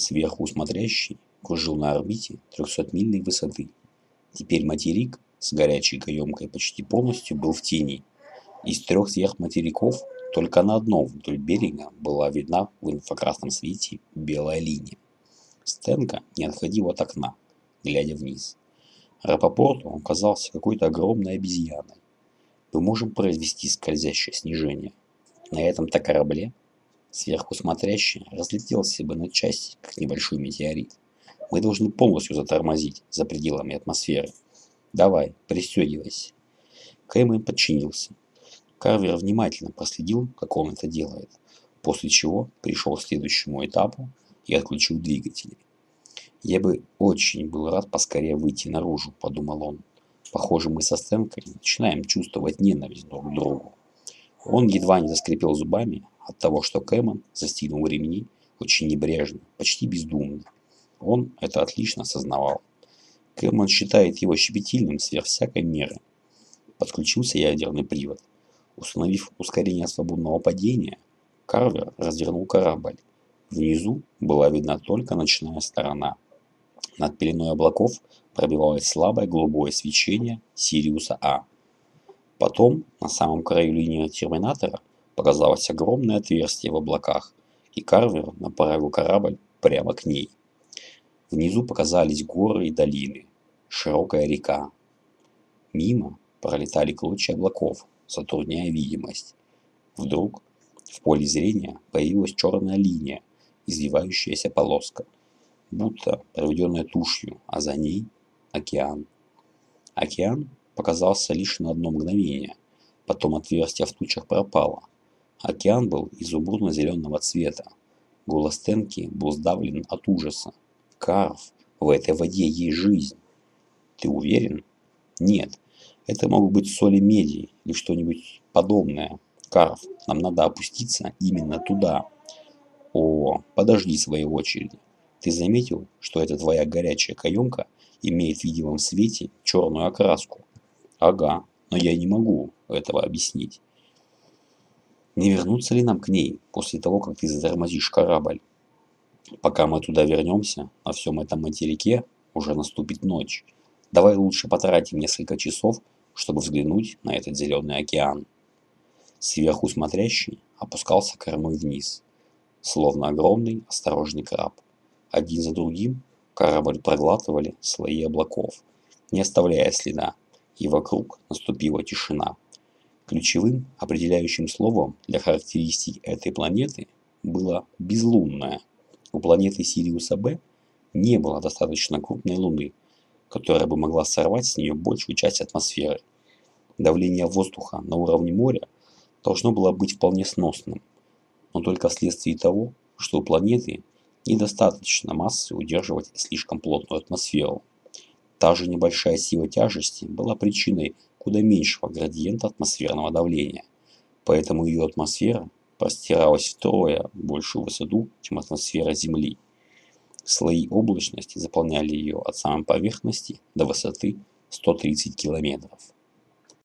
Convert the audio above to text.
сверху смотрящий, кружил на орбите 300-мильной высоты. Теперь материк с горячей каемкой почти полностью был в тени. Из трех сверхматериков только на одном вдоль берега была видна в инфракрасном свете белая линия. Стенка не отходил от окна, глядя вниз. Рапопорту он казался какой-то огромной обезьяной. Мы можем произвести скользящее снижение. На этом-то корабле сверху смотрящий разлетелся бы на части, как небольшой метеорит. Мы должны полностью затормозить за пределами атмосферы. Давай, пристегивайся. Кэмон подчинился. Карвер внимательно проследил, как он это делает, после чего пришел к следующему этапу и отключил двигатели. «Я бы очень был рад поскорее выйти наружу», – подумал он. «Похоже, мы со Стэнкой начинаем чувствовать ненависть друг к другу». Он едва не заскрипел зубами от того, что Кэмон застегнул ремни очень небрежно, почти бездумно. Он это отлично осознавал. Кэмон считает его щепетильным сверх всякой меры. Подключился ядерный привод. Установив ускорение свободного падения, Карвер развернул корабль. Внизу была видна только ночная сторона. Над пеленой облаков пробивалось слабое голубое свечение Сириуса А. Потом на самом краю линии терминатора показалось огромное отверстие в облаках, и Карвер направил корабль прямо к ней. Внизу показались горы и долины, широкая река. Мимо пролетали клочья облаков, затрудняя видимость. Вдруг в поле зрения появилась черная линия, извивающаяся полоска, будто проведенная тушью, а за ней океан. Океан показался лишь на одно мгновение, потом отверстие в тучах пропало. Океан был изумрудно-зеленого цвета. Голос Тенки был сдавлен от ужаса. «Карв, в этой воде есть жизнь!» «Ты уверен?» «Нет, это могут быть соли меди или что-нибудь подобное. Карв, нам надо опуститься именно туда. О, подожди своей очереди. Ты заметил, что эта твоя горячая каемка имеет в видимом свете черную окраску? Ага, но я не могу этого объяснить. Не вернуться ли нам к ней после того, как ты затормозишь корабль? Пока мы туда вернемся, на всем этом материке уже наступит ночь. Давай лучше потратим несколько часов чтобы взглянуть на этот зеленый океан. Сверху смотрящий опускался кормой вниз, словно огромный осторожный краб. Один за другим корабль проглатывали слои облаков, не оставляя следа, и вокруг наступила тишина. Ключевым определяющим словом для характеристик этой планеты было «безлунная». У планеты Сириуса Б не было достаточно крупной Луны, которая бы могла сорвать с нее большую часть атмосферы. Давление воздуха на уровне моря должно было быть вполне сносным, но только вследствие того, что у планеты недостаточно массы удерживать слишком плотную атмосферу. Та же небольшая сила тяжести была причиной куда меньшего градиента атмосферного давления, поэтому ее атмосфера простиралась втрое большую высоту, чем атмосфера Земли. Слои облачности заполняли ее от самой поверхности до высоты 130 километров.